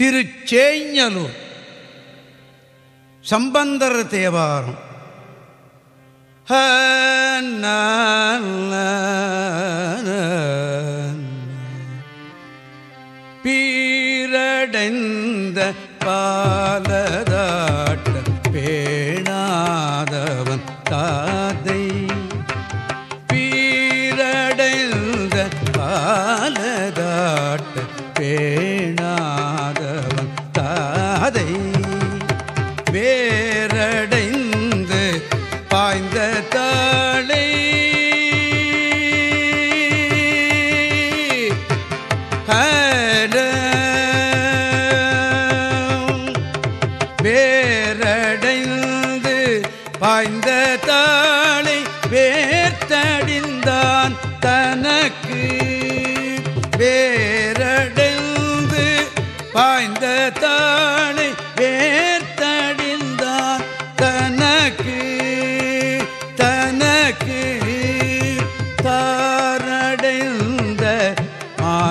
திருச்சேஞ்சலூர் சம்பந்தர் தேவாரம். பீரடைந்த பாலதாட்ட பேணாதவன் தாதை. பீரடைந்த பாலதாட்ட பேணா தாதை வேரடைந்து பாய்ந்த தாளை. வேரடைந்து பாய்ந்த தாளை வேர்த்தடிந்தான் தனக்கு. வேரடைந்து பாய்ந்த தா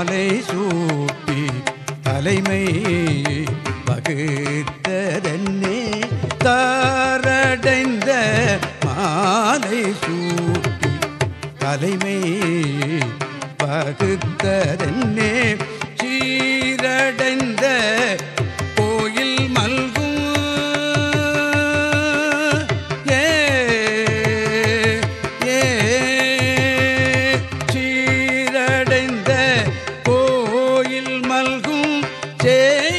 மாலை சூட்டி தலைமை வகுத்ததன்னே தாரடைந்த மாலை சூட்டி தலைமை வகுத்ததன்னே கோயில் மல்கும்